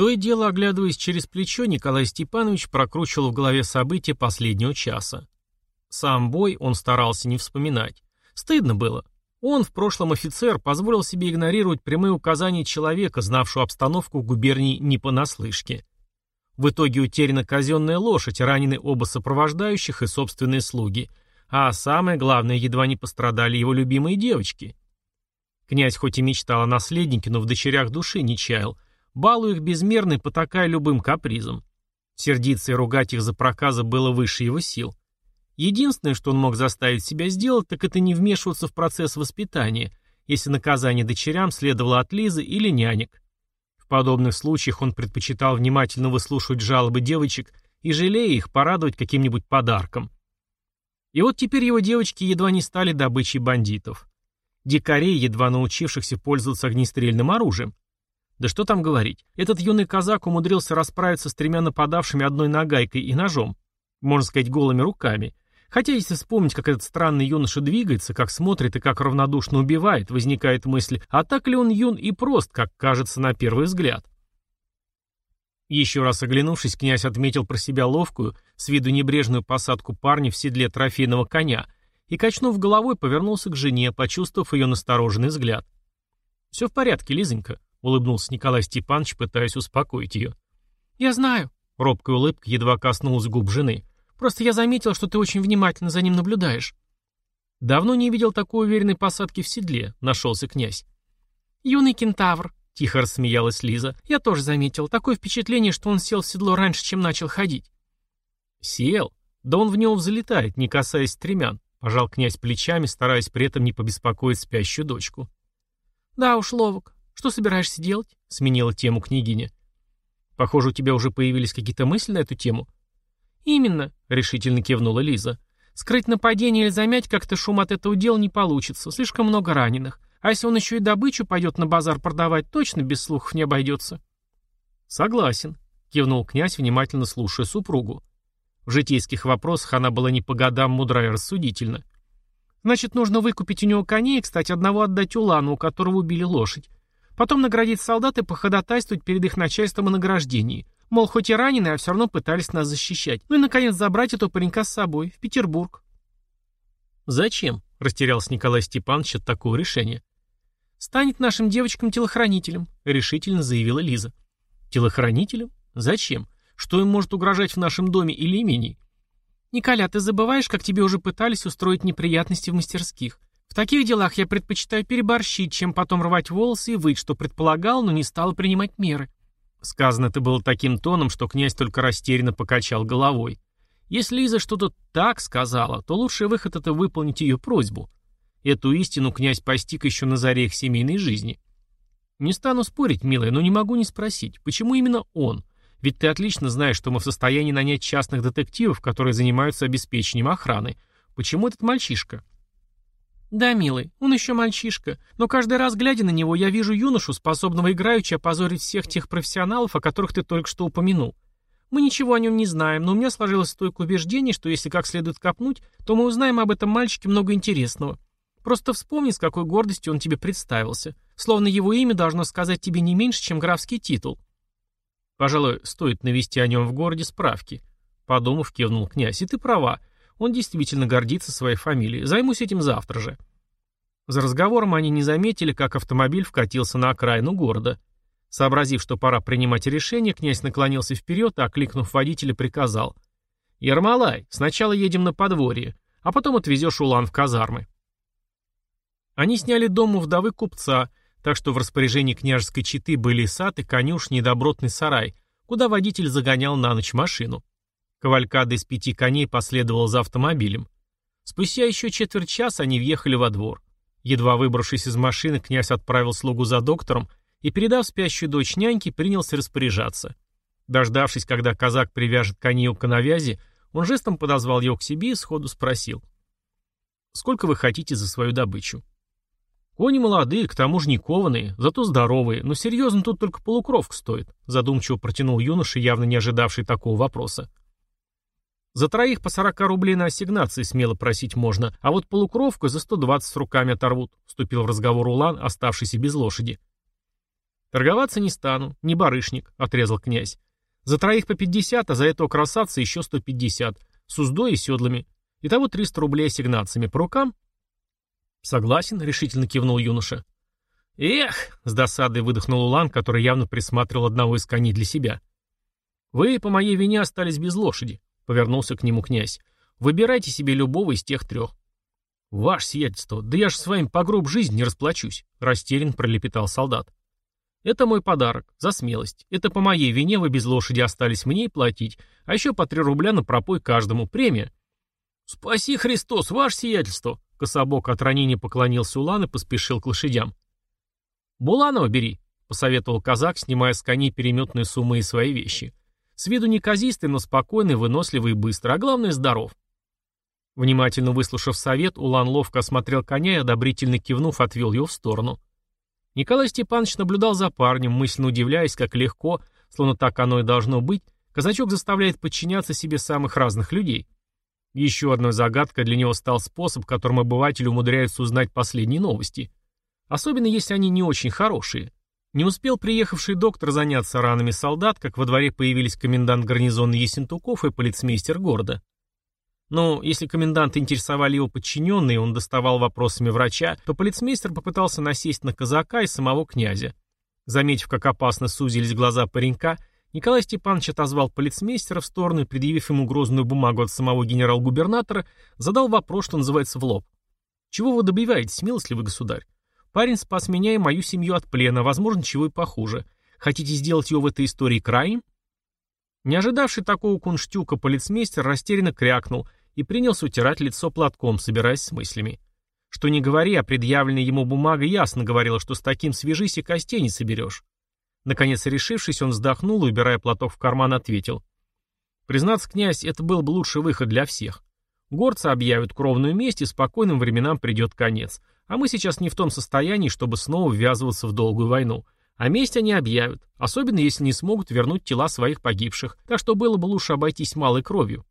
То и дело, оглядываясь через плечо, Николай Степанович прокручивал в голове события последнего часа. Сам бой он старался не вспоминать. Стыдно было. Он, в прошлом офицер, позволил себе игнорировать прямые указания человека, знавшего обстановку в губернии не понаслышке. В итоге утеряна казенная лошадь, ранены оба сопровождающих и собственные слуги. А самое главное, едва не пострадали его любимые девочки. Князь хоть и мечтал о наследнике, но в дочерях души не чаял – балуя их безмерно и потакая любым капризом. Сердиться и ругать их за проказы было выше его сил. Единственное, что он мог заставить себя сделать, так это не вмешиваться в процесс воспитания, если наказание дочерям следовало от Лизы или нянек. В подобных случаях он предпочитал внимательно выслушивать жалобы девочек и, жалея их, порадовать каким-нибудь подарком. И вот теперь его девочки едва не стали добычей бандитов. Дикарей, едва научившихся пользоваться огнестрельным оружием. Да что там говорить, этот юный казак умудрился расправиться с тремя нападавшими одной нагайкой и ножом, можно сказать, голыми руками. Хотя если вспомнить, как этот странный юноша двигается, как смотрит и как равнодушно убивает, возникает мысль, а так ли он юн и прост, как кажется на первый взгляд. Еще раз оглянувшись, князь отметил про себя ловкую, с виду небрежную посадку парня в седле трофейного коня и, качнув головой, повернулся к жене, почувствовав ее настороженный взгляд. «Все в порядке, Лизонька», — улыбнулся Николай Степанович, пытаясь успокоить ее. «Я знаю». Робкая улыбка едва коснулась губ жены. «Просто я заметил, что ты очень внимательно за ним наблюдаешь». «Давно не видел такой уверенной посадки в седле», — нашелся князь. «Юный кентавр», — тихо рассмеялась Лиза. «Я тоже заметил. Такое впечатление, что он сел в седло раньше, чем начал ходить». «Сел? Да он в него взлетает, не касаясь стремян», — пожал князь плечами, стараясь при этом не побеспокоить спящую дочку. «Да уж, ловок. «Что собираешься делать?» — сменила тему княгиня. «Похоже, у тебя уже появились какие-то мысли на эту тему». «Именно», — решительно кивнула Лиза. «Скрыть нападение или замять как-то шум от этого дела не получится. Слишком много раненых. А если он еще и добычу пойдет на базар продавать, точно без слухов не обойдется». «Согласен», — кивнул князь, внимательно слушая супругу. В житейских вопросах она была не по годам мудра и рассудительна. «Значит, нужно выкупить у него коней и, кстати, одного отдать Улану, у которого убили лошадь. Потом наградить солдат и походатайствовать перед их начальством о награждении. Мол, хоть и раненые, а все равно пытались нас защищать. Ну и, наконец, забрать этого паренька с собой, в Петербург. «Зачем?» — растерялся Николай Степанович от такого решения. «Станет нашим девочкам-телохранителем», — решительно заявила Лиза. «Телохранителем? Зачем? Что им может угрожать в нашем доме или имении?» «Николя, ты забываешь, как тебе уже пытались устроить неприятности в мастерских? В таких делах я предпочитаю переборщить, чем потом рвать волосы и выть, что предполагал, но не стал принимать меры. Сказано это было таким тоном, что князь только растерянно покачал головой. Если Лиза что-то так сказала, то лучший выход это выполнить ее просьбу. Эту истину князь постиг еще на заре их семейной жизни. Не стану спорить, милая, но не могу не спросить, почему именно он? Ведь ты отлично знаешь, что мы в состоянии нанять частных детективов, которые занимаются обеспечением охраны. Почему этот мальчишка? «Да, милый, он еще мальчишка, но каждый раз, глядя на него, я вижу юношу, способного играючи опозорить всех тех профессионалов, о которых ты только что упомянул. Мы ничего о нем не знаем, но у меня сложилось стойкое убеждение, что если как следует копнуть, то мы узнаем об этом мальчике много интересного. Просто вспомни, с какой гордостью он тебе представился. Словно его имя должно сказать тебе не меньше, чем графский титул». «Пожалуй, стоит навести о нем в городе справки», — подумав, кивнул князь. «И ты права. Он действительно гордится своей фамилией. Займусь этим завтра же. За разговором они не заметили, как автомобиль вкатился на окраину города. Сообразив, что пора принимать решение, князь наклонился вперед и, окликнув водителя, приказал. «Ермолай, сначала едем на подворье, а потом отвезешь Улан в казармы». Они сняли дом у вдовы купца, так что в распоряжении княжеской четы были сад и конюшни и добротный сарай, куда водитель загонял на ночь машину. Кавалькада из пяти коней последовала за автомобилем. Спустя еще четверть часа они въехали во двор. Едва выбравшись из машины, князь отправил слугу за доктором и, передав спящую дочь няньке, принялся распоряжаться. Дождавшись, когда казак привяжет коней у коновязи, он жестом подозвал его к себе и сходу спросил. «Сколько вы хотите за свою добычу?» «Кони молодые, к тому же не кованые, зато здоровые, но серьезно тут только полукровка стоит», задумчиво протянул юноша, явно не ожидавший такого вопроса. За троих по 40 рублей на ассигнации смело просить можно, а вот полукровку за 120 с руками оторвут», — вступил в разговор Улан, оставшийся без лошади. Торговаться не стану, не барышник, отрезал князь. За троих по пятьдесят, а за этого красавца еще сто пятьдесят, с уздой и седлами. Итого триста рублей ассигнациями по рукам. Согласен, решительно кивнул юноша. Эх, с досадой выдохнул Улан, который явно присматривал одного из коней для себя. Вы по моей вине остались без лошади, повернулся к нему князь. Выбирайте себе любого из тех трех. «Ваше сиятельство, да я ж с вами по гроб жизни не расплачусь», — растерян пролепетал солдат. «Это мой подарок, за смелость. Это по моей вине вы без лошади остались мне и платить, а еще по три рубля на пропой каждому. Премия». «Спаси Христос, ваше сиятельство!» Кособок от ранения поклонился Улан и поспешил к лошадям. «Буланова бери», — посоветовал казак, снимая с коней переметные суммы и свои вещи. С виду неказистый, но спокойный, выносливый и быстро, а главное — здоров. Внимательно выслушав совет, Улан ловко осмотрел коня и, одобрительно кивнув, отвел его в сторону. Николай Степанович наблюдал за парнем, мысленно удивляясь, как легко, словно так оно и должно быть, казачок заставляет подчиняться себе самых разных людей. Еще одной загадкой для него стал способ, которым обыватели умудряются узнать последние новости. Особенно если они не очень хорошие. Не успел приехавший доктор заняться ранами солдат, как во дворе появились комендант гарнизона Есентуков и полицмейстер города. Но если комендант интересовали его подчиненные, он доставал вопросами врача, то полицмейстер попытался насесть на казака и самого князя. Заметив, как опасно сузились глаза паренька, Николай Степанович отозвал полицмейстера в сторону и, предъявив ему грозную бумагу от самого генерал-губернатора, задал вопрос, что называется, в лоб. «Чего вы добиваетесь, милостливый государь? Парень спас меня и мою семью от плена, возможно, чего и похуже. Хотите сделать его в этой истории краем?» Не ожидавший такого кунштюка, полицмейстер растерянно крякнул – и принялся утирать лицо платком, собираясь с мыслями. Что не говори, а предъявленная ему бумага ясно говорила, что с таким свяжись и костей не соберешь. Наконец, решившись, он вздохнул и, убирая платок в карман, ответил. Признаться, князь, это был бы лучший выход для всех. Горцы объявят кровную месть, и спокойным временам придет конец. А мы сейчас не в том состоянии, чтобы снова ввязываться в долгую войну. А месть они объявят, особенно если не смогут вернуть тела своих погибших, так что было бы лучше обойтись малой кровью.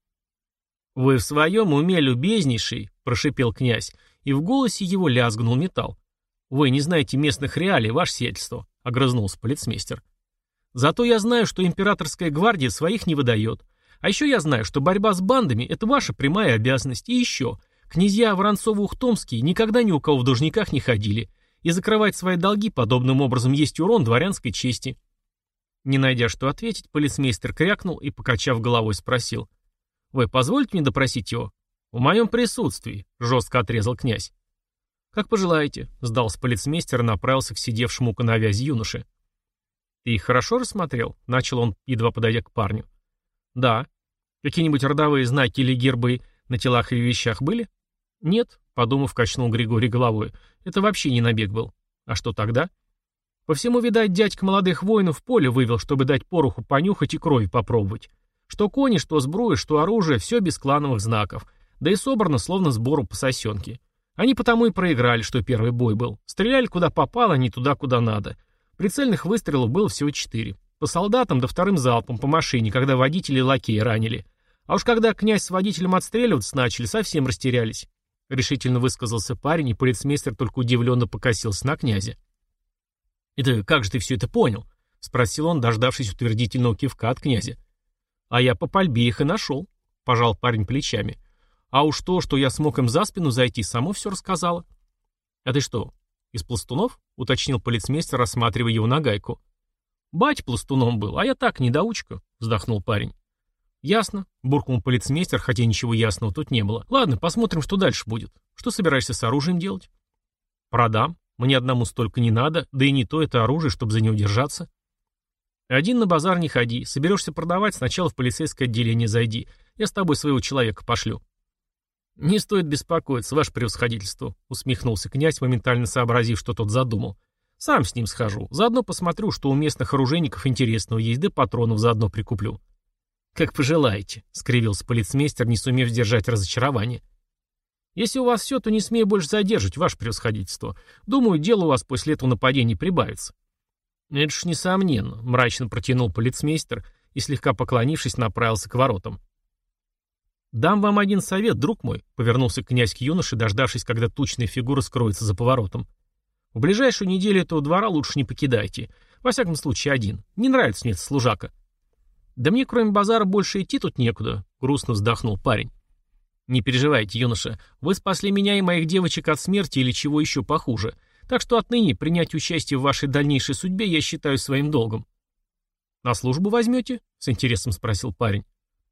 «Вы в своем уме, любезнейший», — прошипел князь, и в голосе его лязгнул металл. «Вы не знаете местных реалий, ваше сиятельство», — огрызнулся полицмейстер. «Зато я знаю, что императорская гвардия своих не выдает. А еще я знаю, что борьба с бандами — это ваша прямая обязанность. И еще, князья Воронцовы-Ухтомские никогда ни у кого в должниках не ходили, и закрывать свои долги подобным образом есть урон дворянской чести». Не найдя что ответить, полицмейстер крякнул и, покачав головой, спросил. Вы позволите мне допросить его? В моем присутствии, жестко отрезал князь. Как пожелаете, сдался полицмейстер и направился к сидевшему коновязи юноше. Ты их хорошо рассмотрел? Начал он, едва подойдя к парню. Да. Какие-нибудь родовые знаки или гербы на телах или вещах были? Нет, подумав, качнул Григорий головой. Это вообще не набег был. А что тогда? По всему, видать, дядька молодых воинов в поле вывел, чтобы дать пороху понюхать и крови попробовать. Что кони, что сбруя, что оружие, все без клановых знаков. Да и собрано, словно сбору по сосенке. Они потому и проиграли, что первый бой был. Стреляли куда попало, не туда, куда надо. Прицельных выстрелов было всего четыре. По солдатам да вторым залпом по машине, когда водители и лакеи ранили. А уж когда князь с водителем отстреливаться начали, совсем растерялись. Решительно высказался парень, и полицмейстер только удивленно покосился на князя. «Это как же ты все это понял?» — спросил он, дождавшись утвердительного кивка от князя. А я по пальбе их и нашел, пожал парень плечами. А уж то, что я смог им за спину зайти, само все рассказала. А ты что, из пластунов? Уточнил полицмейстер, рассматривая его на гайку. Бать пластуном был, а я так, недоучка, вздохнул парень. «Ясно», — буркнул полицмейстер, хотя ничего ясного тут не было. «Ладно, посмотрим, что дальше будет. Что собираешься с оружием делать?» «Продам. Мне одному столько не надо, да и не то это оружие, чтобы за него держаться». Один на базар не ходи. Соберешься продавать, сначала в полицейское отделение зайди. Я с тобой своего человека пошлю. Не стоит беспокоиться, ваше превосходительство, усмехнулся князь, моментально сообразив, что тот задумал. Сам с ним схожу. Заодно посмотрю, что у местных оружейников интересного есть, да патронов заодно прикуплю. Как пожелаете, скривился полицмейстер, не сумев сдержать разочарование. Если у вас все, то не смею больше задерживать, ваше превосходительство. Думаю, дело у вас после этого нападения прибавится. «Это ж несомненно», — мрачно протянул полицмейстер и, слегка поклонившись, направился к воротам. «Дам вам один совет, друг мой», — повернулся князь к юноше, дождавшись, когда тучная фигура скроется за поворотом. «В ближайшую неделю этого двора лучше не покидайте. Во всяком случае, один. Не нравится мне этот служака. Да мне, кроме базара, больше идти тут некуда, грустно вздохнул парень. Не переживайте, юноша, вы спасли меня и моих девочек от смерти или чего еще похуже. Так что отныне принять участие в вашей дальнейшей судьбе я считаю своим долгом. «На службу возьмете?» — с интересом спросил парень.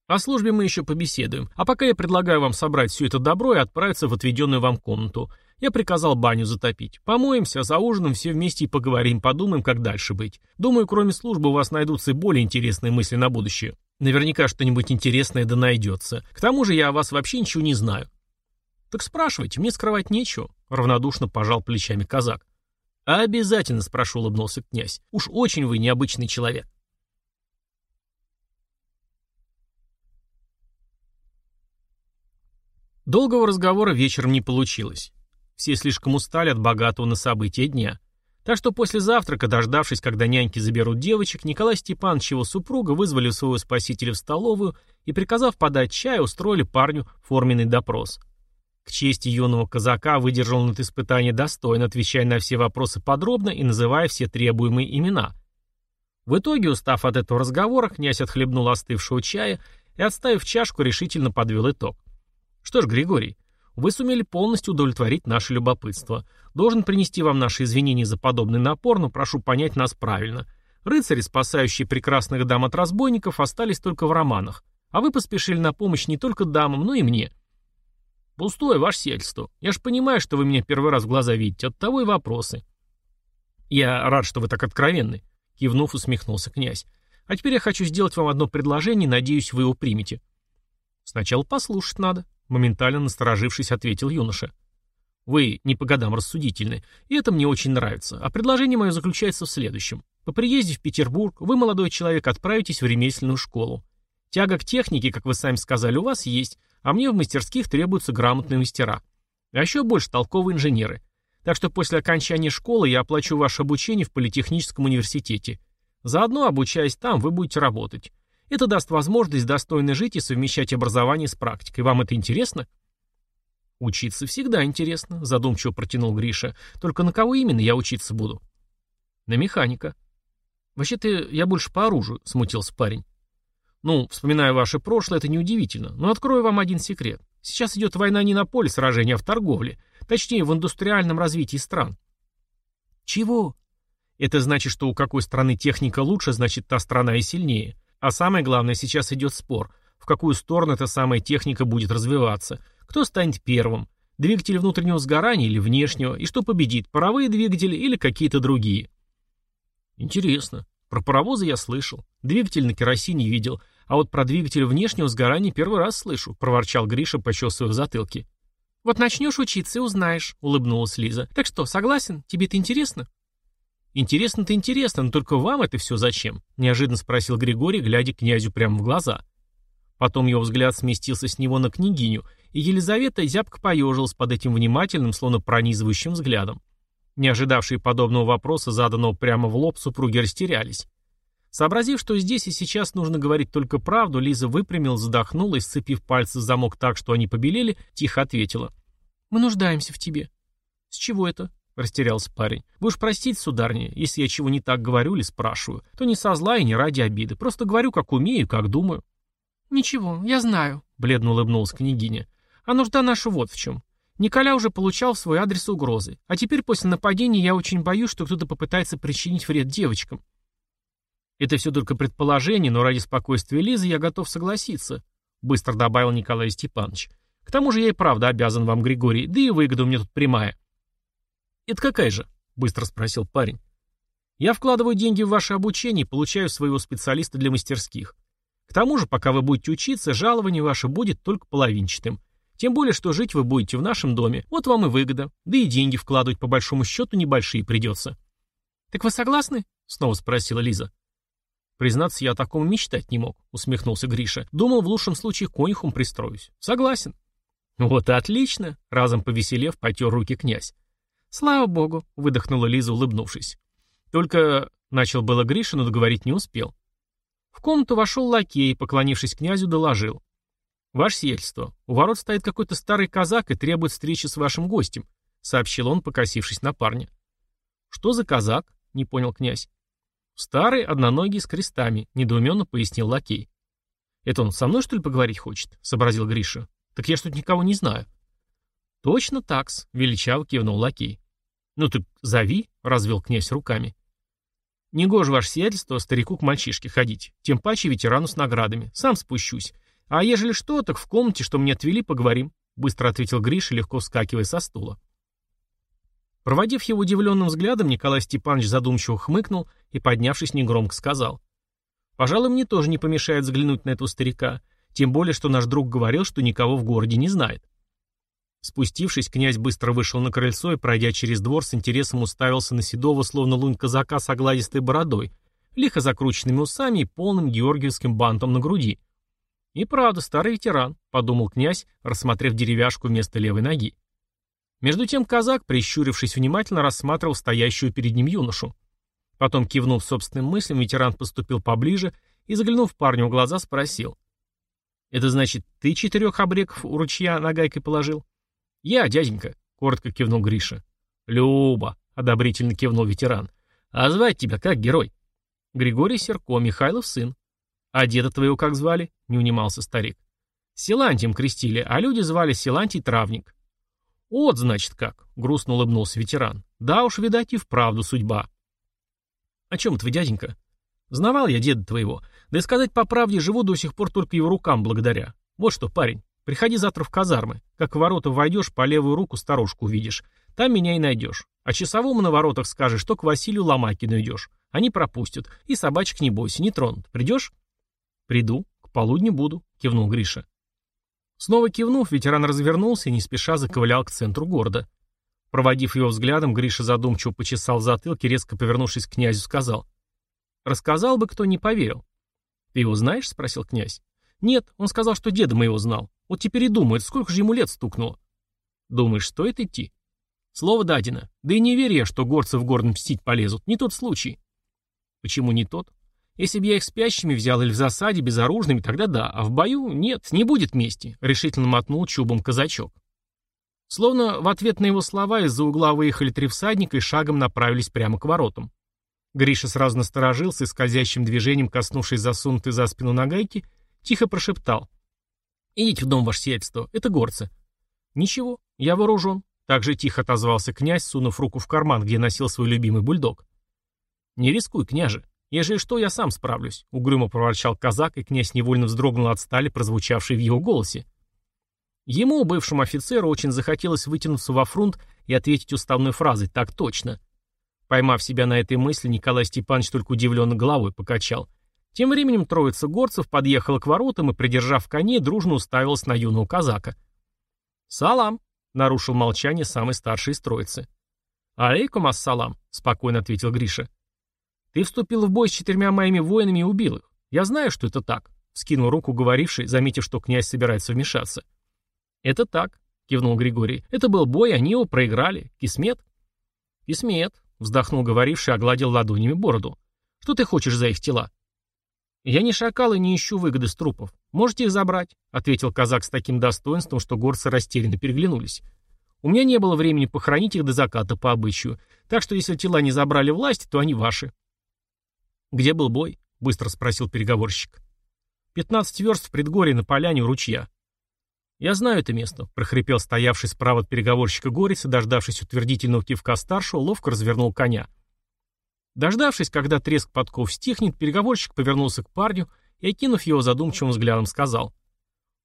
О службе мы еще побеседуем. А пока я предлагаю вам собрать все это добро и отправиться в отведенную вам комнату. Я приказал баню затопить. Помоемся, за ужином все вместе и поговорим, подумаем, как дальше быть. Думаю, кроме службы у вас найдутся и более интересные мысли на будущее. Наверняка что-нибудь интересное да найдется. К тому же я о вас вообще ничего не знаю. Так спрашивайте, мне скрывать нечего. Равнодушно пожал плечами казак. «Обязательно спрошу», — улыбнулся князь. «Уж очень вы необычный человек». Долгого разговора вечером не получилось. Все слишком устали от богатого на события дня. Так что после завтрака, дождавшись, когда няньки заберут девочек, Николай Степанович и его супруга вызвали своего спасителя в столовую и, приказав подать чай, устроили парню форменный допрос. К чести юного казака выдержал он это испытание достойно, отвечая на все вопросы подробно и называя все требуемые имена. В итоге, устав от этого разговора, князь отхлебнул остывшего чая и, отставив чашку, решительно подвел итог. Что ж, Григорий, вы сумели полностью удовлетворить наше любопытство. Должен принести вам наши извинения за подобный напор, но прошу понять нас правильно. Рыцари, спасающие прекрасных дам от разбойников, остались только в романах. А вы поспешили на помощь не только дамам, но и мне. Пустое, ваше сельство. Я ж понимаю, что вы меня первый раз в глаза видите, оттого и вопросы. Я рад, что вы так откровенны, кивнув, усмехнулся князь. А теперь я хочу сделать вам одно предложение, надеюсь, вы его примете. Сначала послушать надо, Моментально насторожившись, ответил юноша. Вы не по годам рассудительны, и это мне очень нравится. А предложение мое заключается в следующем. По приезде в Петербург вы, молодой человек, отправитесь в ремесленную школу. Тяга к технике, как вы сами сказали, у вас есть, а мне в мастерских требуются грамотные мастера. А еще больше толковые инженеры. Так что после окончания школы я оплачу ваше обучение в Политехническом университете. Заодно, обучаясь там, вы будете работать. Это даст возможность достойно жить и совмещать образование с практикой. Вам это интересно? Учиться всегда интересно, задумчиво протянул Гриша. Только на кого именно я учиться буду? На механика. Вообще-то я больше по оружию, смутился парень. Ну, вспоминая ваше прошлое, это неудивительно. Но открою вам один секрет. Сейчас идет война не на поле сражения, а в торговле. Точнее, в индустриальном развитии стран. Чего? Это значит, что у какой страны техника лучше, значит, та страна и сильнее. А самое главное, сейчас идет спор, в какую сторону эта самая техника будет развиваться, кто станет первым, двигатель внутреннего сгорания или внешнего, и что победит, паровые двигатели или какие-то другие. Интересно. Про паровозы я слышал, двигатель на керосине видел, а вот про двигатель внешнего сгорания первый раз слышу, проворчал Гриша, почесывая в затылке. «Вот начнешь учиться и узнаешь», — улыбнулась Лиза. «Так что, согласен? Тебе это интересно?» «Интересно-то интересно, но только вам это все зачем?» — неожиданно спросил Григорий, глядя князю прямо в глаза. Потом его взгляд сместился с него на княгиню, и Елизавета зябко поежилась под этим внимательным, словно пронизывающим взглядом. Не ожидавшие подобного вопроса, заданного прямо в лоб, супруги растерялись. Сообразив, что здесь и сейчас нужно говорить только правду, Лиза выпрямилась, задохнула и, сцепив пальцы в замок так, что они побелели, тихо ответила. «Мы нуждаемся в тебе». «С чего это?» Растерялся парень. Вы уж простите, сударыня, если я чего не так говорю или спрашиваю, то не со зла и не ради обиды. Просто говорю, как умею, как думаю. Ничего, я знаю, бледно улыбнулась княгиня. А нужда наша вот в чем. Николя уже получал в свой адрес угрозы. А теперь после нападения я очень боюсь, что кто-то попытается причинить вред девочкам. Это все только предположение, но ради спокойствия Лизы я готов согласиться, быстро добавил Николай Степанович. К тому же я и правда обязан вам, Григорий, да и выгода у меня тут прямая. «Это какая же?» — быстро спросил парень. «Я вкладываю деньги в ваше обучение и получаю своего специалиста для мастерских. К тому же, пока вы будете учиться, жалование ваше будет только половинчатым. Тем более, что жить вы будете в нашем доме. Вот вам и выгода. Да и деньги вкладывать по большому счету небольшие придется». «Так вы согласны?» — снова спросила Лиза. «Признаться, я о таком мечтать не мог», — усмехнулся Гриша. «Думал, в лучшем случае конюхом пристроюсь. Согласен». «Вот и отлично», — разом повеселев, потер руки князь. «Слава богу», — выдохнула Лиза, улыбнувшись. Только начал было Гриша, но договорить не успел. В комнату вошел лакей поклонившись князю, доложил. «Ваше сиятельство, у ворот стоит какой-то старый казак и требует встречи с вашим гостем», — сообщил он, покосившись на парня. «Что за казак?» — не понял князь. Старый, одноногий, с крестами, недоуменно пояснил лакей. «Это он со мной, что ли, поговорить хочет?» — сообразил Гриша. «Так я что-то никого не знаю». «Точно такс», — величаво кивнул лакей. «Ну ты зови», — развел князь руками. «Негоже ваше сиятельство старику к мальчишке ходить, тем паче ветерану с наградами. Сам спущусь. А ежели что, так в комнате, что мне отвели, поговорим», — быстро ответил Гриша, легко вскакивая со стула. Проводив его удивленным взглядом, Николай Степанович задумчиво хмыкнул и, поднявшись, негромко сказал. «Пожалуй, мне тоже не помешает взглянуть на этого старика, тем более, что наш друг говорил, что никого в городе не знает». Спустившись, князь быстро вышел на крыльцо и, пройдя через двор, с интересом уставился на седого, словно лунь казака с огладистой бородой, лихо закрученными усами и полным георгиевским бантом на груди. «И правда, старый ветеран», — подумал князь, рассмотрев деревяшку вместо левой ноги. Между тем казак, прищурившись внимательно, рассматривал стоящую перед ним юношу. Потом, кивнув собственным мыслям, ветеран поступил поближе и, заглянув парню в глаза, спросил. «Это значит, ты четырех обреков у ручья нагайкой положил?» «Я, дяденька», — коротко кивнул Гриша. «Люба», — одобрительно кивнул ветеран. «А звать тебя как герой?» «Григорий Серко, Михайлов сын». «А деда твоего как звали?» — не унимался старик. «Силантием крестили, а люди звали Силантий Травник. «Вот, значит, как», — грустно улыбнулся ветеран. «Да уж, видать, и вправду судьба». «О чем это вы, дяденька?» «Знавал я деда твоего. Да и сказать по правде, живу до сих пор только его рукам благодаря. Вот что, парень, приходи завтра в казармы. Как в ворота войдешь, по левую руку старушку увидишь. Там меня и найдешь. А часовому на воротах скажешь, что к Василию Ломакину идешь. Они пропустят. И собачек не бойся, не тронут. Придешь?» «Приду. К полудню буду», — кивнул Гриша. Снова кивнув, ветеран развернулся и не спеша заковылял к центру города. Проводив его взглядом, Гриша задумчиво почесал затылки, резко повернувшись к князю, сказал. «Рассказал бы, кто не поверил». «Ты его знаешь?» — спросил князь. «Нет, он сказал, что деда моего знал. Вот теперь и думает, сколько же ему лет стукнуло». «Думаешь, стоит идти?» «Слово дадено. Да и не верь я, что горцы в город мстить полезут. Не тот случай». «Почему не тот?» Если бы я их спящими взял или в засаде, безоружными, тогда да, а в бою нет, не будет мести», — решительно мотнул чубом казачок. Словно в ответ на его слова из-за угла выехали три всадника и шагом направились прямо к воротам. Гриша сразу насторожился и скользящим движением, коснувшись засунутой за спину нагайки, тихо прошептал. «Идите в дом, ваше сиятельство, это горцы». «Ничего, я вооружен», — также тихо отозвался князь, сунув руку в карман, где носил свой любимый бульдог. «Не рискуй, княже», «Ежели что, я сам справлюсь», — угрюмо проворчал казак, и князь невольно вздрогнул от стали, прозвучавшей в его голосе. Ему, бывшему офицеру, очень захотелось вытянуться во фронт и ответить уставной фразой «так точно». Поймав себя на этой мысли, Николай Степанович только удивленно головой покачал. Тем временем троица горцев подъехала к воротам и, придержав коней, дружно уставилась на юного казака. «Салам!» — нарушил молчание самый старший из троицы. «Алейкум ассалам!» — спокойно ответил Гриша. Ты вступил в бой с четырьмя моими воинами и убил их. Я знаю, что это так», — скинул руку говоривший, заметив, что князь собирается вмешаться. «Это так», — кивнул Григорий. «Это был бой, они его проиграли. Кисмет?» «Кисмет», — вздохнул говоривший, огладил ладонями бороду. «Что ты хочешь за их тела?» «Я не шакал и не ищу выгоды с трупов. Можете их забрать», — ответил казак с таким достоинством, что горцы растерянно переглянулись. «У меня не было времени похоронить их до заката по обычаю, так что если тела не забрали власть, то они ваши». «Где был бой?» — быстро спросил переговорщик. «Пятнадцать верст в предгорье на поляне у ручья». «Я знаю это место», — прохрипел стоявший справа от переговорщика Горец и, дождавшись утвердительного кивка старшего, ловко развернул коня. Дождавшись, когда треск подков стихнет, переговорщик повернулся к парню и, окинув его задумчивым взглядом, сказал.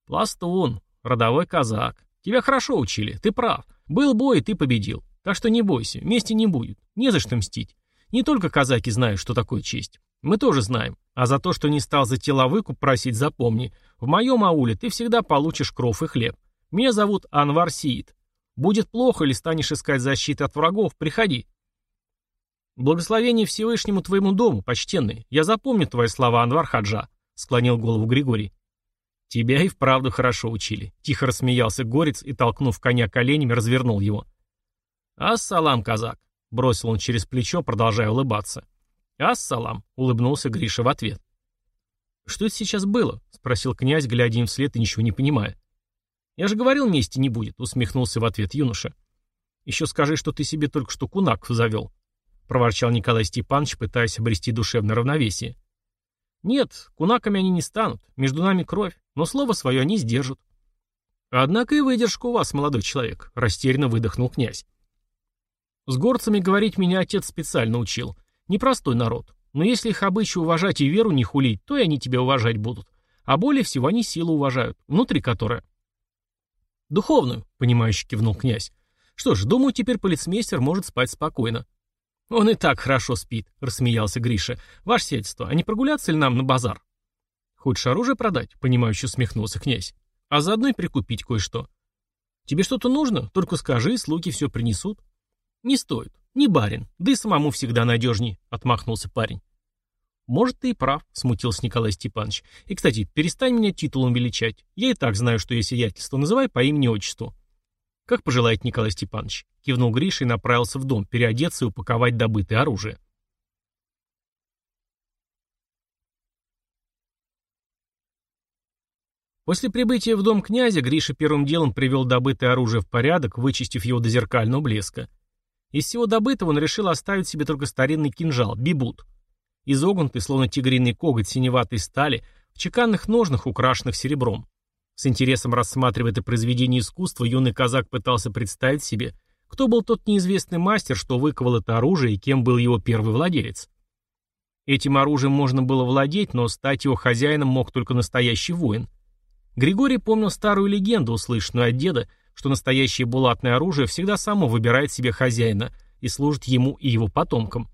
«Пластун, родовой казак. Тебя хорошо учили, ты прав. Был бой, и ты победил. Так что не бойся, мести не будет. Не за что мстить. Не только казаки знают, что такое честь. Мы тоже знаем. А за то, что не стал за тела выкуп просить, запомни. В моем ауле ты всегда получишь кров и хлеб. Меня зовут Анвар Сиит. Будет плохо или станешь искать защиты от врагов, приходи. Благословение Всевышнему твоему дому, почтенный. Я запомню твои слова, Анвар Хаджа, склонил голову Григорий. Тебя и вправду хорошо учили. Тихо рассмеялся горец и, толкнув коня коленями, развернул его. Ассалам, казак. Бросил он через плечо, продолжая улыбаться. «Ассалам!» — улыбнулся Гриша в ответ. «Что это сейчас было?» — спросил князь, глядя им вслед и ничего не понимая. «Я же говорил, мести не будет», — усмехнулся в ответ юноша. «Еще скажи, что ты себе только что кунаков завел», — проворчал Николай Степанович, пытаясь обрести душевное равновесие. «Нет, кунаками они не станут, между нами кровь, но слово свое они сдержат». «Однако и выдержка у вас, молодой человек», — растерянно выдохнул князь. «С горцами говорить меня отец специально учил. Непростой народ. Но если их обычай уважать и веру не хулить, то и они тебя уважать будут. А более всего они силу уважают, внутри которой. «Духовную», — понимающе кивнул князь. «Что ж, думаю, теперь полицмейстер может спать спокойно». «Он и так хорошо спит», — рассмеялся Гриша. «Ваше сельство, а не прогуляться ли нам на базар?» «Хочешь оружие продать?» — понимающе усмехнулся князь. «А заодно и прикупить кое-что». «Тебе что-то нужно? Только скажи, слуги все принесут». «Не стоит. Не барин. Да и самому всегда надежней», — отмахнулся парень. «Может, ты и прав», — смутился Николай Степанович. «И, кстати, перестань меня титулом величать. Я и так знаю, что есть сиятельство. Называй по имени-отчеству». «Как пожелает Николай Степанович», — кивнул Гриша и направился в дом, переодеться и упаковать добытое оружие. После прибытия в дом князя Гриша первым делом привел добытое оружие в порядок, вычистив его до зеркального блеска. Из всего добытого он решил оставить себе только старинный кинжал, бибут. Изогнутый, словно тигриный коготь синеватой стали, в чеканных ножнах, украшенных серебром. С интересом рассматривая это произведение искусства, юный казак пытался представить себе, кто был тот неизвестный мастер, что выковал это оружие и кем был его первый владелец. Этим оружием можно было владеть, но стать его хозяином мог только настоящий воин. Григорий помнил старую легенду, услышанную от деда, что настоящее булатное оружие всегда само выбирает себе хозяина и служит ему и его потомкам.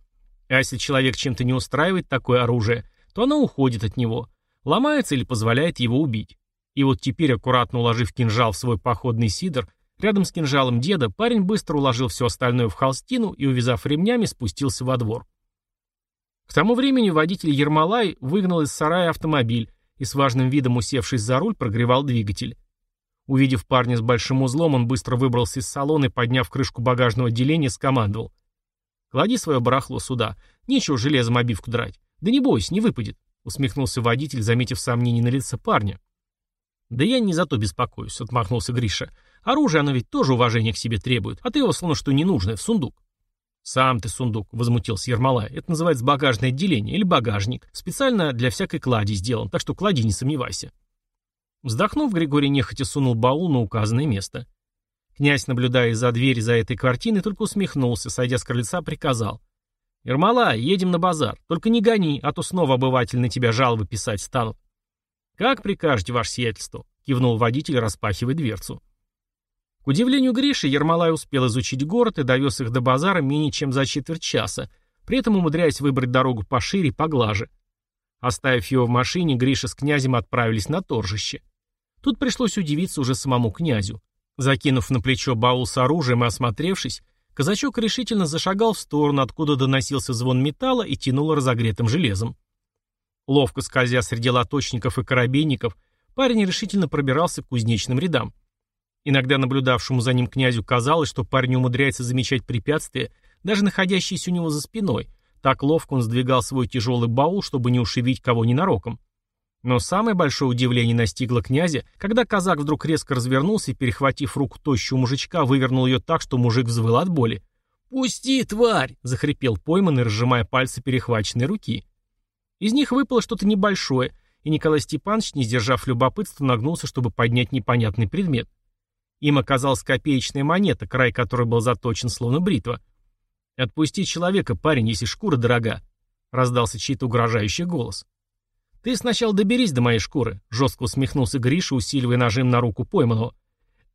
А если человек чем-то не устраивает такое оружие, то оно уходит от него, ломается или позволяет его убить. И вот теперь, аккуратно уложив кинжал в свой походный сидор, рядом с кинжалом деда, парень быстро уложил все остальное в холстину и, увязав ремнями, спустился во двор. К тому времени водитель Ермолай выгнал из сарая автомобиль и с важным видом усевшись за руль прогревал двигатель. Увидев парня с большим узлом, он быстро выбрался из салона и, подняв крышку багажного отделения, скомандовал. «Клади свое барахло сюда. Нечего железом обивку драть. Да не бойся, не выпадет», — усмехнулся водитель, заметив сомнение на лице парня. «Да я не за то беспокоюсь», — отмахнулся Гриша. «Оружие оно ведь тоже уважение к себе требует, а ты его словно что ненужное, в сундук». «Сам ты сундук», — возмутился Ермолай. «Это называется багажное отделение или багажник. Специально для всякой клади сделан, так что клади, не сомневайся». Вздохнув, Григорий нехотя сунул баул на указанное место. Князь, наблюдая из-за двери за этой картиной, только усмехнулся, сойдя с крыльца, приказал. «Ермола, едем на базар. Только не гони, а то снова обыватель на тебя жалобы писать станут». «Как прикажете, ваше сиятельство?» — кивнул водитель, распахивая дверцу. К удивлению Гриши, Ермолай успел изучить город и довез их до базара менее чем за четверть часа, при этом умудряясь выбрать дорогу пошире и поглаже. Оставив его в машине, Гриша с князем отправились на торжище. Тут пришлось удивиться уже самому князю. Закинув на плечо баул с оружием и осмотревшись, казачок решительно зашагал в сторону, откуда доносился звон металла и тянуло разогретым железом. Ловко скользя среди лоточников и коробейников, парень решительно пробирался к кузнечным рядам. Иногда наблюдавшему за ним князю казалось, что парень умудряется замечать препятствия, даже находящиеся у него за спиной, так ловко он сдвигал свой тяжелый баул, чтобы не ушибить кого ненароком. Но самое большое удивление настигло князя, когда казак вдруг резко развернулся и, перехватив руку тощего мужичка, вывернул ее так, что мужик взвыл от боли. «Пусти, тварь!» — захрипел пойманный, разжимая пальцы перехваченной руки. Из них выпало что-то небольшое, и Николай Степанович, не сдержав любопытства, нагнулся, чтобы поднять непонятный предмет. Им оказалась копеечная монета, край которой был заточен словно бритва. «Отпусти человека, парень, если шкура дорога», — раздался чей-то угрожающий голос. «Ты сначала доберись до моей шкуры», — жестко усмехнулся Гриша, усиливая нажим на руку пойманного.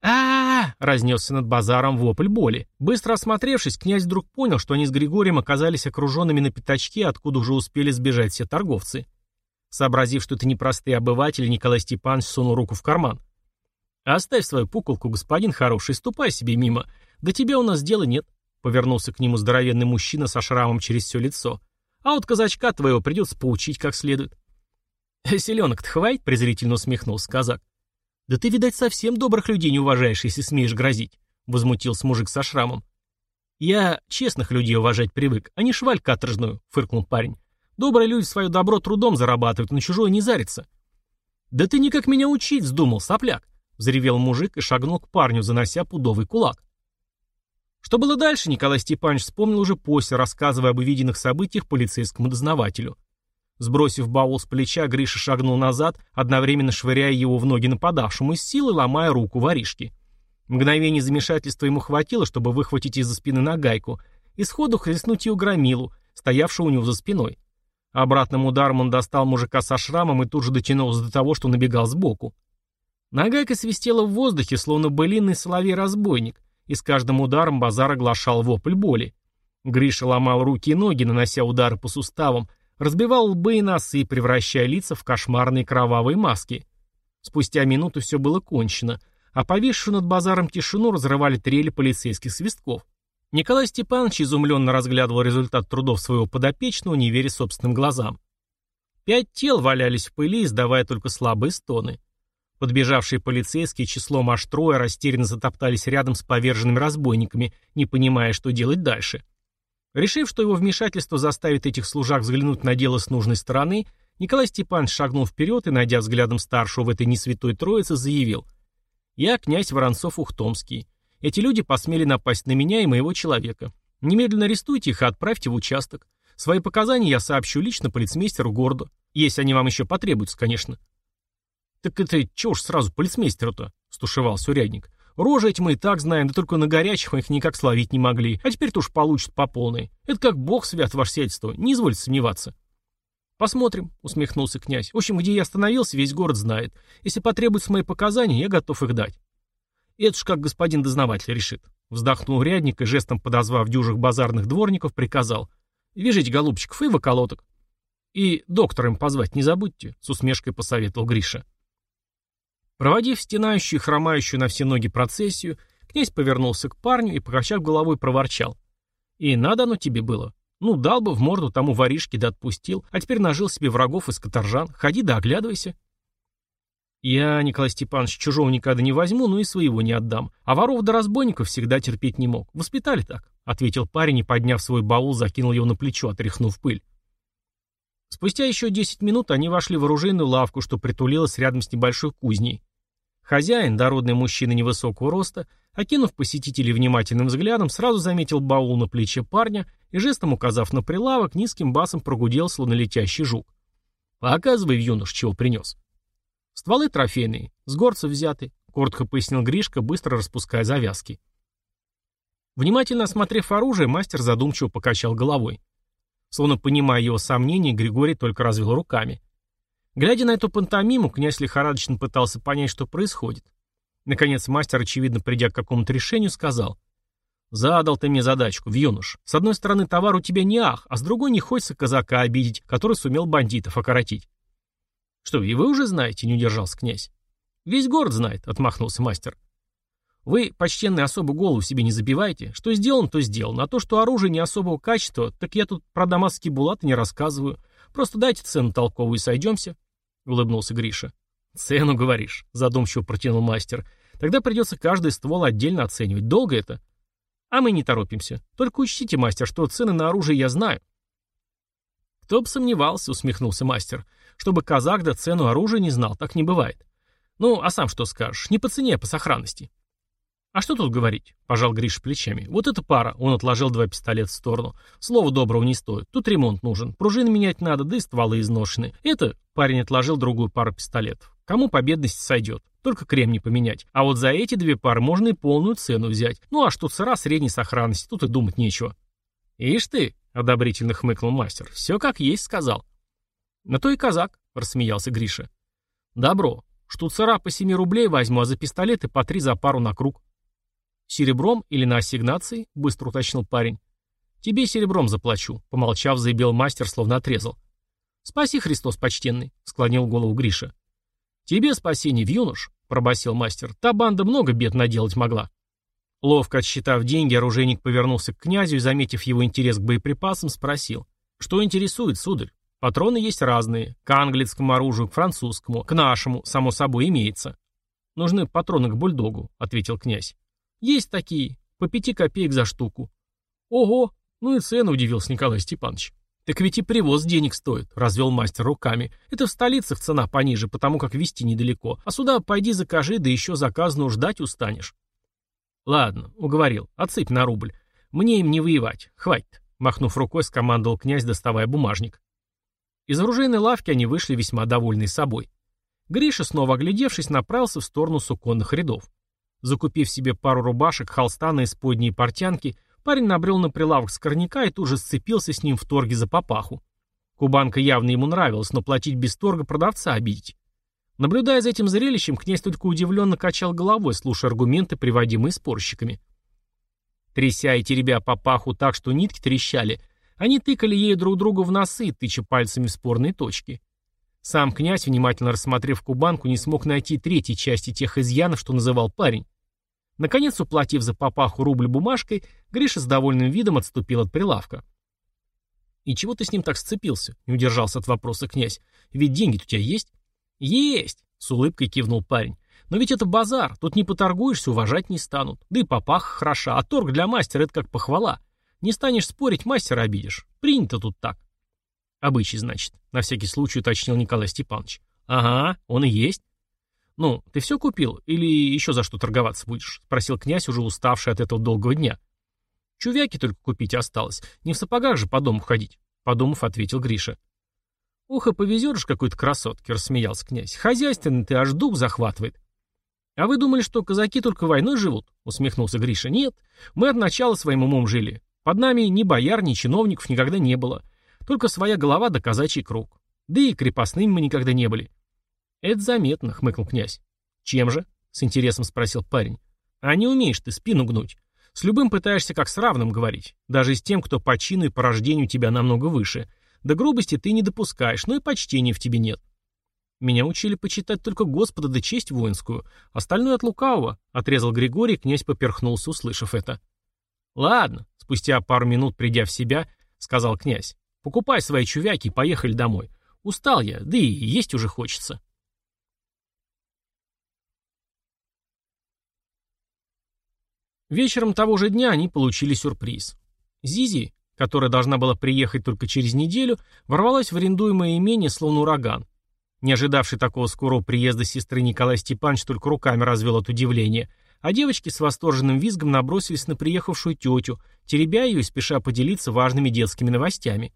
а, -а, -а разнесся над базаром вопль боли. Быстро осмотревшись, князь вдруг понял, что они с Григорием оказались окруженными на пятачке, откуда уже успели сбежать все торговцы. Сообразив, что это непростые обыватели, Николай Степанович сунул руку в карман. «Оставь свою пуколку, господин хороший, ступай себе мимо. До тебя у нас дела нет», Повернулся к нему здоровенный мужчина со шрамом через все лицо. А вот казачка твоего придется поучить как следует. «Селенок-то хватит?» — презрительно усмехнулся казак. «Да ты, видать, совсем добрых людей не уважаешь, если смеешь грозить», — возмутился мужик со шрамом. «Я честных людей уважать привык, а не шваль каторжную», — фыркнул парень. «Добрые люди свое добро трудом зарабатывают, на чужое не зарится». «Да ты никак меня учить вздумал, сопляк», — взревел мужик и шагнул к парню, занося пудовый кулак. Что было дальше, Николай Степанович вспомнил уже после, рассказывая об увиденных событиях полицейскому дознавателю. Сбросив баул с плеча, Гриша шагнул назад, одновременно швыряя его в ноги нападавшему и с силой ломая руку воришки. Мгновение замешательства ему хватило, чтобы выхватить из-за спины нагайку и сходу хлестнуть ее громилу, стоявшего у него за спиной. Обратным ударом он достал мужика со шрамом и тут же дотянулся до того, что набегал сбоку. Нагайка свистела в воздухе, словно былинный соловей-разбойник, и с каждым ударом базар оглашал вопль боли. Гриша ломал руки и ноги, нанося удары по суставам, разбивал лбы и носы, превращая лица в кошмарные кровавые маски. Спустя минуту все было кончено, а повисшую над базаром тишину разрывали трели полицейских свистков. Николай Степанович изумленно разглядывал результат трудов своего подопечного, не веря собственным глазам. Пять тел валялись в пыли, издавая только слабые стоны. Подбежавшие полицейские числом аж трое растерянно затоптались рядом с поверженными разбойниками, не понимая, что делать дальше. Решив, что его вмешательство заставит этих служак взглянуть на дело с нужной стороны, Николай Степанович шагнул вперед и, найдя взглядом старшего в этой несвятой троице, заявил «Я князь Воронцов-Ухтомский. Эти люди посмели напасть на меня и моего человека. Немедленно арестуйте их и отправьте в участок. Свои показания я сообщу лично полицмейстеру города. Если они вам еще потребуются, конечно». «Так это чего ж сразу полицмейстеру-то?» — стушевался урядник. Рожи эти мы и так знаем, да только на горячих мы их никак словить не могли. А теперь-то уж получат по полной. Это как бог свят, ваше сельство, не извольте сомневаться. Посмотрим, усмехнулся князь. В общем, где я остановился, весь город знает. Если потребуются мои показания, я готов их дать. Это ж как господин дознаватель решит. Вздохнул рядник и, жестом подозвав дюжих базарных дворников, приказал. «Вяжите, голубчиков, и в околоток». «И доктора им позвать не забудьте», — с усмешкой посоветовал Гриша. Проводив стенающую и хромающую на все ноги процессию, князь повернулся к парню и, покачав головой, проворчал. «И надо оно тебе было. Ну, дал бы в морду тому воришке да отпустил, а теперь нажил себе врагов из каторжан. Ходи да оглядывайся». «Я, Николай Степанович, чужого никогда не возьму, но и своего не отдам. А воров да разбойников всегда терпеть не мог. Воспитали так», — ответил парень и, подняв свой баул, закинул его на плечо, отряхнув пыль. Спустя еще 10 минут они вошли в оружейную лавку, что притулилась рядом с небольшой кузней. Хозяин, дородный мужчина невысокого роста, окинув посетителей внимательным взглядом, сразу заметил баул на плече парня и, жестом указав на прилавок, низким басом прогудел, словно летящий жук. «Показывай, юнош, чего принес». «Стволы трофейные, с горцев взяты», — коротко пояснил Гришка, быстро распуская завязки. Внимательно осмотрев оружие, мастер задумчиво покачал головой. Словно понимая его сомнения, Григорий только развел руками. Глядя на эту пантомиму, князь лихорадочно пытался понять, что происходит. Наконец мастер, очевидно придя к какому-то решению, сказал. «Задал ты мне задачку, вьюнош. С одной стороны, товар у тебя не ах, а с другой не хочется казака обидеть, который сумел бандитов окоротить». «Что, и вы уже знаете?» — не удержался князь. «Весь город знает», — отмахнулся мастер. Вы, почтенный, особо голову себе не забивайте. Что сделано, то сделано. А то, что оружие не особого качества, так я тут про дамасские булаты не рассказываю. Просто дайте цену толковую и сойдемся. Улыбнулся Гриша. Цену, говоришь, задумчиво протянул мастер. Тогда придется каждый ствол отдельно оценивать. Долго это? А мы не торопимся. Только учтите, мастер, что цены на оружие я знаю. Кто бы сомневался, усмехнулся мастер. Чтобы казак да цену оружия не знал, так не бывает. Ну, а сам что скажешь? Не по цене, а по сохранности. «А что тут говорить?» – пожал Гриш плечами. «Вот эта пара». Он отложил два пистолета в сторону. «Слова доброго не стоит. Тут ремонт нужен. Пружины менять надо, да и стволы изношены. Это...» – парень отложил другую пару пистолетов. «Кому по бедности сойдет. Только крем не поменять. А вот за эти две пары можно и полную цену взять. Ну а что сыра средней сохранности, тут и думать нечего». «Ишь ты!» — одобрительно хмыкнул мастер. «Все как есть», — сказал. «На то и казак», — рассмеялся Гриша. «Добро. Штуцера по семи рублей возьму, а за пистолеты по три за пару на круг». «Серебром или на ассигнации?» — быстро уточнил парень. «Тебе серебром заплачу», — помолчав, заебел мастер, словно отрезал. «Спаси, Христос почтенный», — склонил голову Гриша. «Тебе спасение, юнош», — пробасил мастер. «Та банда много бед наделать могла». Ловко отсчитав деньги, оружейник повернулся к князю и, заметив его интерес к боеприпасам, спросил. «Что интересует, сударь? Патроны есть разные. К английскому оружию, к французскому, к нашему, само собой, имеется». «Нужны патроны к бульдогу», — ответил князь. Есть такие, по пяти копеек за штуку. Ого, ну и цену удивился Николай Степанович. Так ведь и привоз денег стоит, развел мастер руками. Это в столицах цена пониже, потому как везти недалеко. А сюда пойди закажи, да еще заказанную ждать устанешь. Ладно, уговорил, отсыпь на рубль. Мне им не воевать. Хватит. Махнув рукой, скомандовал князь, доставая бумажник. Из оружейной лавки они вышли весьма довольны собой. Гриша, снова оглядевшись, направился в сторону суконных рядов. Закупив себе пару рубашек, холста на исподние портянки, парень набрел на прилавок скорняка и тут же сцепился с ним в торге за папаху. Кубанка явно ему нравилась, но платить без торга продавца обидеть. Наблюдая за этим зрелищем, князь только удивленно качал головой, слушая аргументы, приводимые спорщиками. Тряся и теребя папаху так, что нитки трещали, они тыкали ею друг другу в носы, тыча пальцами в спорные точки. Сам князь, внимательно рассмотрев кубанку, не смог найти третьей части тех изъянов, что называл парень. Наконец, уплатив за папаху рубль бумажкой, Гриша с довольным видом отступил от прилавка. «И чего ты с ним так сцепился?» — не удержался от вопроса князь. «Ведь деньги у тебя есть?» «Есть!» — с улыбкой кивнул парень. «Но ведь это базар, тут не поторгуешься, уважать не станут. Да и папаха хороша, а торг для мастера — это как похвала. Не станешь спорить, мастера обидишь. Принято тут так». «Обычай, значит», — на всякий случай уточнил Николай Степанович. «Ага, он и есть». «Ну, ты все купил или еще за что торговаться будешь?» — спросил князь, уже уставший от этого долгого дня. Чувяки только купить осталось. Не в сапогах же по дому ходить, подумав, ответил Гриша. Ух, и повезешь какой-то красотке, рассмеялся князь. Хозяйственный ты аж дух захватывает. А вы думали, что казаки только войной живут? Усмехнулся Гриша. Нет, мы от начала своим умом жили. Под нами ни бояр, ни чиновников никогда не было. Только своя голова да казачий круг. Да и крепостными мы никогда не были. Это заметно, хмыкнул князь. Чем же? С интересом спросил парень. А не умеешь ты спину гнуть. С любым пытаешься как с равным говорить, даже с тем, кто по чину и по рождению тебя намного выше. До грубости ты не допускаешь, но и почтения в тебе нет. Меня учили почитать только Господа да честь воинскую, остальное от лукавого, отрезал Григорий, князь поперхнулся, услышав это. Ладно, спустя пару минут придя в себя, сказал князь, покупай свои чувяки поехали домой. Устал я, да и есть уже хочется. Вечером того же дня они получили сюрприз. Зизи, которая должна была приехать только через неделю, ворвалась в арендуемое имение словно ураган. Не ожидавший такого скорого приезда сестры Николай Степанович только руками развел от удивления, а девочки с восторженным визгом набросились на приехавшую тетю, теребя ее и спеша поделиться важными детскими новостями.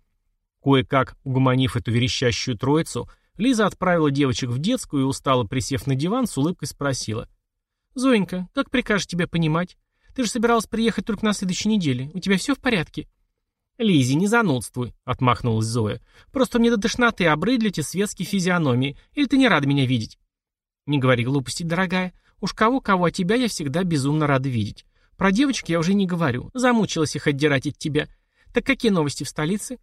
Кое-как, угомонив эту верещащую троицу, Лиза отправила девочек в детскую и, устало присев на диван, с улыбкой спросила. «Зоенька, как прикажешь тебя понимать? Ты же собиралась приехать только на следующей неделе. У тебя все в порядке?» «Лизи, не занудствуй», — отмахнулась Зоя. «Просто мне до тошноты обрыдли эти светские физиономии. Или ты не рада меня видеть?» «Не говори глупости, дорогая. Уж кого-кого, а тебя я всегда безумно рада видеть. Про девочек я уже не говорю. Замучилась их отдирать от тебя. Так какие новости в столице?»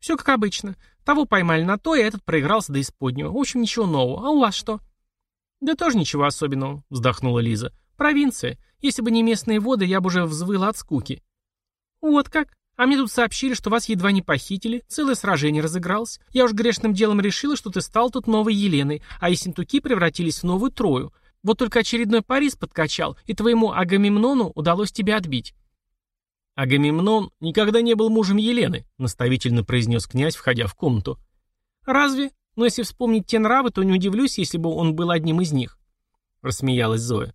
«Все как обычно. Того поймали на то, и этот проигрался до исподнего. В общем, ничего нового. А у вас что?» «Да тоже ничего особенного», — вздохнула Лиза. «Провинция. Если бы не местные воды, я бы уже взвыла от скуки. Вот как? А мне тут сообщили, что вас едва не похитили, целое сражение разыгралось. Я уж грешным делом решила, что ты стал тут новой Еленой, а Ессентуки превратились в новую Трою. Вот только очередной Парис подкачал, и твоему Агамемнону удалось тебя отбить. «Агамемнон никогда не был мужем Елены», — наставительно произнес князь, входя в комнату. «Разве? Но если вспомнить те нравы, то не удивлюсь, если бы он был одним из них», — рассмеялась Зоя.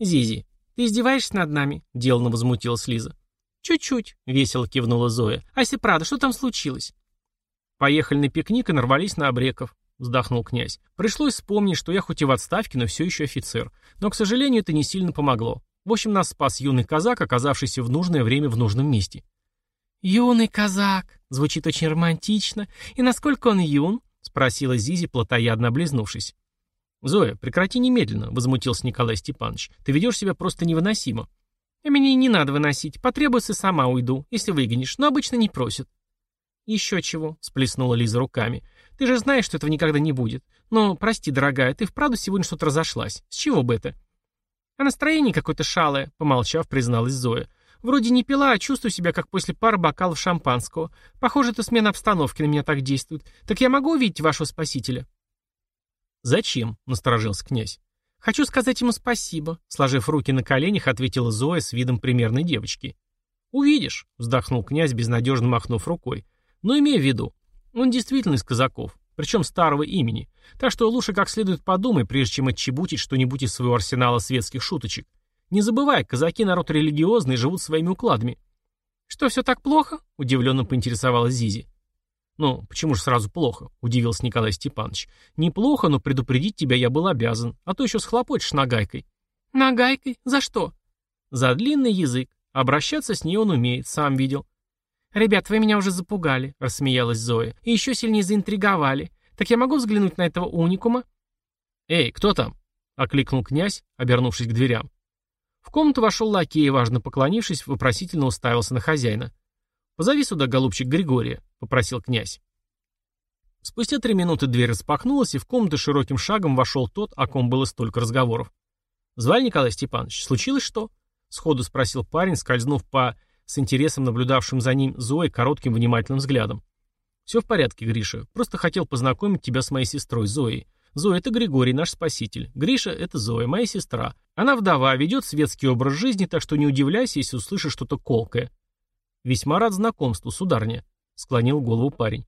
«Зизи, «Ты издеваешься над нами?» — деланно возмутилась Лиза. «Чуть-чуть», — весело кивнула Зоя. «А если правда, что там случилось?» «Поехали на пикник и нарвались на обреков», — вздохнул князь. «Пришлось вспомнить, что я хоть и в отставке, но все еще офицер. Но, к сожалению, это не сильно помогло. В общем, нас спас юный казак, оказавшийся в нужное время в нужном месте». «Юный казак!» — звучит очень романтично. «И насколько он юн?» — спросила Зизи, плотоядно облизнувшись. «Зоя, прекрати немедленно», — возмутился Николай Степанович. «Ты ведешь себя просто невыносимо». «А меня не надо выносить. Потребуется, сама уйду, если выгонишь, но обычно не просят». «Еще чего», — сплеснула Лиза руками. «Ты же знаешь, что этого никогда не будет. Но, прости, дорогая, ты вправду сегодня что-то разошлась. С чего бы это?» «А настроение какое-то шалое», — помолчав, призналась Зоя. «Вроде не пила, а чувствую себя, как после пары бокалов шампанского. Похоже, это смена обстановки на меня так действует. Так я могу увидеть вашего спасителя?» «Зачем?» — насторожился князь. «Хочу сказать ему спасибо», — сложив руки на коленях, ответила Зоя с видом примерной девочки. «Увидишь», — вздохнул князь, безнадежно махнув рукой. «Но имей в виду, он действительно из казаков, причем старого имени, так что лучше как следует подумай, прежде чем отчебутить что-нибудь из своего арсенала светских шуточек. Не забывай, казаки народ религиозный, живут своими укладами. «Что, все так плохо?» — удивленно поинтересовалась Зизи. «Ну, почему же сразу плохо?» — удивился Николай Степанович. «Неплохо, но предупредить тебя я был обязан, а то еще схлопочешь нагайкой». «Нагайкой? За что?» «За длинный язык. Обращаться с ней он умеет, сам видел». «Ребят, вы меня уже запугали», — рассмеялась Зоя. «И еще сильнее заинтриговали. Так я могу взглянуть на этого уникума?» «Эй, кто там?» — окликнул князь, обернувшись к дверям. В комнату вошел лакей, важно поклонившись, вопросительно уставился на хозяина. «Позови сюда, голубчик Григория», — попросил князь. Спустя три минуты дверь распахнулась, и в комнату широким шагом вошел тот, о ком было столько разговоров. «Звали Николай Степанович? Случилось что?» — сходу спросил парень, скользнув по с интересом наблюдавшим за ним Зоей коротким внимательным взглядом. «Все в порядке, Гриша. Просто хотел познакомить тебя с моей сестрой Зоей. Зоя — это Григорий, наш спаситель. Гриша — это Зоя, моя сестра. Она вдова, ведет светский образ жизни, так что не удивляйся, если услышишь что-то колкое». «Весьма рад знакомству, сударня», — склонил голову парень.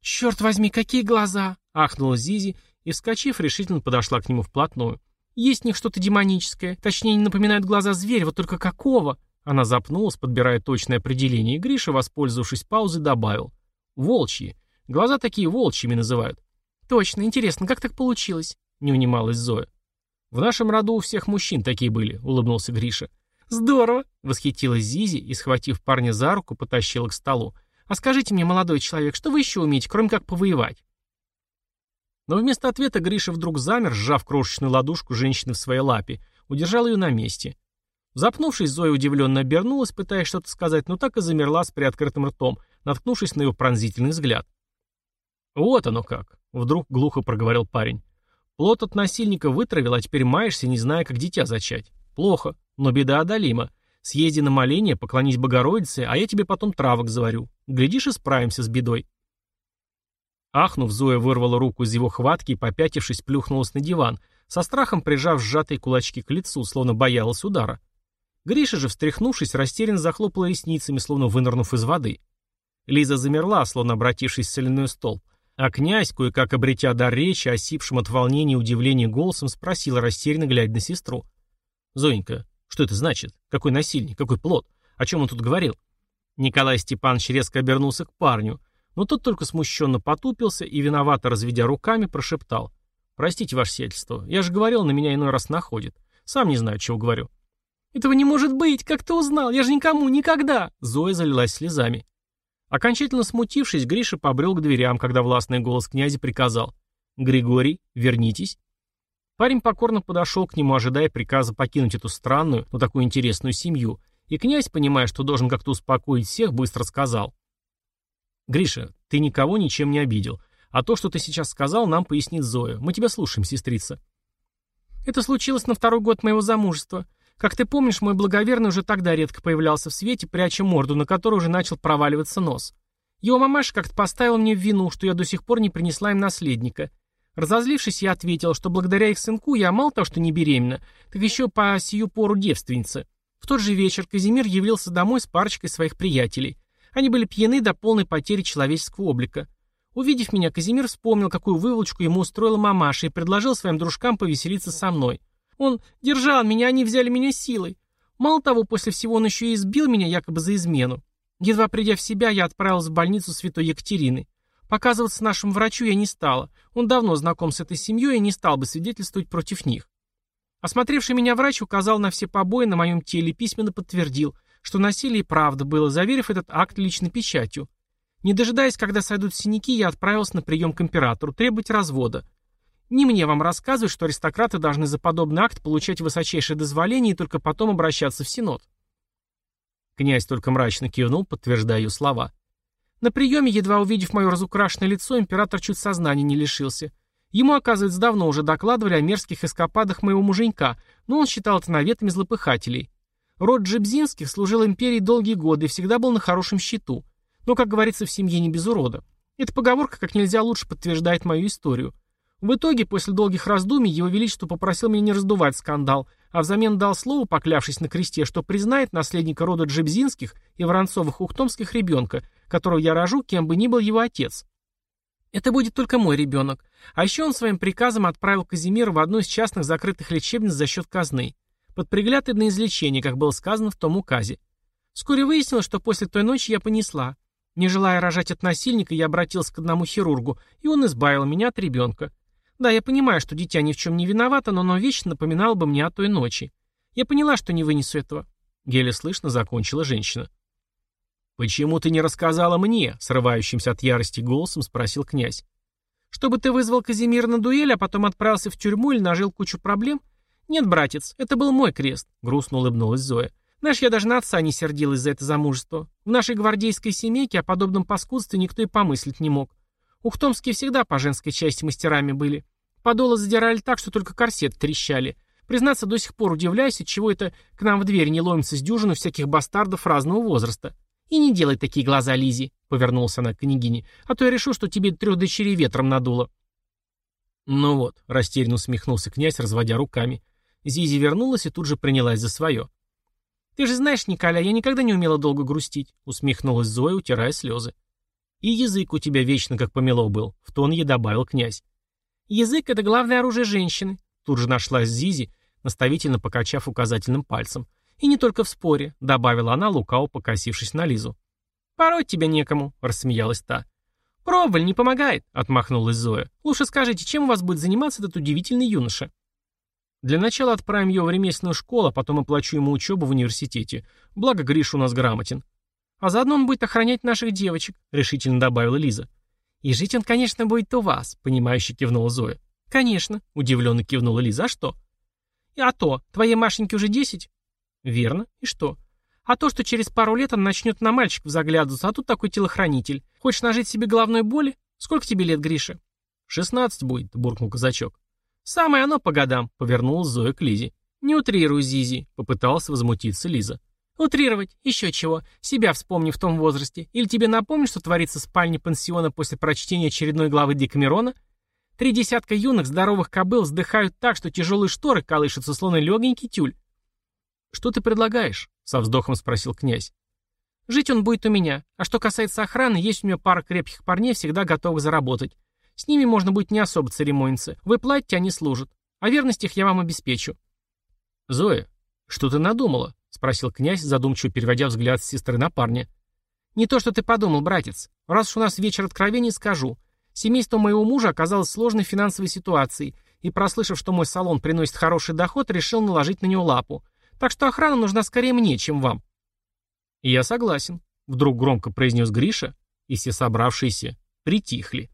«Черт возьми, какие глаза!» — ахнула Зизи и, вскочив, решительно подошла к нему вплотную. «Есть в них что-то демоническое. Точнее, не напоминают глаза зверя, вот только какого?» Она запнулась, подбирая точное определение, и Гриша, воспользовавшись паузой, добавил. «Волчьи. Глаза такие волчьими называют». «Точно. Интересно, как так получилось?» — не унималась Зоя. «В нашем роду у всех мужчин такие были», — улыбнулся Гриша. «Здорово!» — восхитилась Зизи и, схватив парня за руку, потащила к столу. «А скажите мне, молодой человек, что вы еще умеете, кроме как повоевать?» Но вместо ответа Гриша вдруг замер, сжав крошечную ладушку женщины в своей лапе, удержал ее на месте. Запнувшись, Зоя удивленно обернулась, пытаясь что-то сказать, но так и замерла с приоткрытым ртом, наткнувшись на его пронзительный взгляд. «Вот оно как!» — вдруг глухо проговорил парень. «Плод от насильника вытравил, а теперь маешься, не зная, как дитя зачать. Плохо, но беда одолима. Съезди на моление, поклонись Богородице, а я тебе потом травок заварю. Глядишь и справимся с бедой». Ахнув, Зоя вырвала руку из его хватки и, попятившись, плюхнулась на диван, со страхом прижав сжатые кулачки к лицу, словно боялась удара. Гриша же, встряхнувшись, растерянно захлопала ресницами, словно вынырнув из воды. Лиза замерла, словно обратившись в соляной столб, а князь, кое-как обретя дар речи, осипшим от волнения и удивления голосом, спросил, растерянно глядя на сестру. «Зоенька, что это значит? Какой насильник? Какой плод? О чем он тут говорил?» Николай Степанович резко обернулся к парню, но тот только смущенно потупился и, виновато разведя руками, прошептал. «Простите, ваше сельство, я же говорил, на меня иной раз находит. Сам не знаю, чего говорю». «Этого не может быть! Как ты узнал? Я же никому, никогда!» Зоя залилась слезами. Окончательно смутившись, Гриша побрел к дверям, когда властный голос князя приказал. «Григорий, вернитесь». Парень покорно подошел к нему, ожидая приказа покинуть эту странную, но такую интересную семью, и князь, понимая, что должен как-то успокоить всех, быстро сказал. «Гриша, ты никого ничем не обидел, а то, что ты сейчас сказал, нам пояснит Зоя. Мы тебя слушаем, сестрица». «Это случилось на второй год моего замужества. Как ты помнишь, мой благоверный уже тогда редко появлялся в свете, пряча морду, на которой уже начал проваливаться нос. Его мамаша как-то поставила мне в вину, что я до сих пор не принесла им наследника. Разозлившись, я ответила, что благодаря их сынку я мало того, что не беременна, так еще по сию пору девственница. В тот же вечер Казимир явился домой с парочкой своих приятелей. Они были пьяны до полной потери человеческого облика. Увидев меня, Казимир вспомнил, какую выволочку ему устроила мамаша и предложил своим дружкам повеселиться со мной. Он держал меня, они взяли меня силой. Мало того, после всего он еще и избил меня якобы за измену. Едва придя в себя, я отправилась в больницу святой Екатерины. Показываться нашему врачу я не стала. Он давно знаком с этой семьей и не стал бы свидетельствовать против них. Осмотревший меня врач указал на все побои на моем теле и письменно подтвердил, что насилие и правда было, заверив этот акт личной печатью. Не дожидаясь, когда сойдут синяки, я отправился на прием к императору требовать развода. Не мне вам рассказывать, что аристократы должны за подобный акт получать высочайшее дозволение и только потом обращаться в Синод. Князь только мрачно кивнул, подтверждая ее слова. На приеме, едва увидев мое разукрашенное лицо, император чуть сознания не лишился. Ему, оказывается, давно уже докладывали о мерзких эскападах моего муженька, но он считал это наветами злопыхателей. Род Джебзинских служил империи долгие годы и всегда был на хорошем счету. Но, как говорится, в семье не без урода. Эта поговорка как нельзя лучше подтверждает мою историю. В итоге, после долгих раздумий, его величество попросил меня не раздувать скандал, а взамен дал слово, поклявшись на кресте, что признает наследника рода Джебзинских и Воронцовых-Ухтомских ребенка, которого я рожу, кем бы ни был его отец. Это будет только мой ребенок. А еще он своим приказом отправил Казимира в одну из частных закрытых лечебниц за счет казны. Под пригляд и на излечение, как было сказано в том указе. Вскоре выяснилось, что после той ночи я понесла. Не желая рожать от насильника, я обратился к одному хирургу, и он избавил меня от ребенка. Да, я понимаю, что дитя ни в чем не виновато, но оно вечно напоминало бы мне о той ночи. Я поняла, что не вынесу этого. Еле слышно закончила женщина. «Почему ты не рассказала мне?» — срывающимся от ярости голосом спросил князь. «Чтобы ты вызвал Казимира на дуэль, а потом отправился в тюрьму или нажил кучу проблем? Нет, братец, это был мой крест», — грустно улыбнулась Зоя. «Знаешь, я даже на отца не сердилась за это замужество. В нашей гвардейской семейке о подобном паскудстве никто и помыслить не мог. Ухтомские всегда по женской части мастерами были. Подолы задирали так, что только корсет трещали. Признаться, до сих пор удивляюсь, от чего это к нам в дверь не ломится с дюжину всяких бастардов разного возраста. И не делай такие глаза, Лизи, повернулся она к княгине, а то я решу, что тебе трех дочерей ветром надуло. Ну вот, растерянно усмехнулся князь, разводя руками. Зизи вернулась и тут же принялась за свое. «Ты же знаешь, Николя, я никогда не умела долго грустить», — усмехнулась Зоя, утирая слезы. «И язык у тебя вечно как помело был», — в тон ей добавил князь. «Язык — это главное оружие женщины», — тут же нашлась Зизи, наставительно покачав указательным пальцем. «И не только в споре», — добавила она, лукаво покосившись на Лизу. «Пороть тебя некому», — рассмеялась та. «Пробовали, не помогает», — отмахнулась Зоя. «Лучше скажите, чем у вас будет заниматься этот удивительный юноша?» «Для начала отправим его в ремесленную школу, а потом оплачу ему учебу в университете. Благо Гриша у нас грамотен». «А заодно он будет охранять наших девочек», — решительно добавила Лиза. «И жить он, конечно, будет у вас», — понимающе кивнула Зоя. «Конечно», — удивленно кивнула Лиза. «А что?» «А то, твоей Машеньке уже десять?» «Верно. И что?» «А то, что через пару лет он начнет на мальчиков заглядываться, а тут такой телохранитель. Хочешь нажить себе головной боли? Сколько тебе лет, Гриша?» «Шестнадцать будет», — буркнул казачок. «Самое оно по годам», — повернулась Зоя к Лизе. «Не утрируй, Зизи», — попыталась возмутиться Лиза. «Утрировать? Еще чего. Себя вспомни в том возрасте. Или тебе напомню, что творится в спальне пансиона после прочтения очередной главы Декамерона? Три десятка юных здоровых кобыл вздыхают так, что тяжелые шторы колышутся, словно легенький тюль. «Что ты предлагаешь?» — со вздохом спросил князь. «Жить он будет у меня. А что касается охраны, есть у меня пара крепких парней, всегда готовых заработать. С ними можно будет не особо церемониться. Вы платите, они служат. А верность их я вам обеспечу». «Зоя, что ты надумала?» — спросил князь, задумчиво переводя взгляд с сестры на парня. «Не то, что ты подумал, братец. Раз уж у нас вечер откровений, скажу. Семейство моего мужа оказалось в сложной финансовой ситуации, и, прослышав, что мой салон приносит хороший доход, решил наложить на него лапу. Так что охрана нужна скорее мне, чем вам». «Я согласен», — вдруг громко произнес Гриша, и все собравшиеся притихли.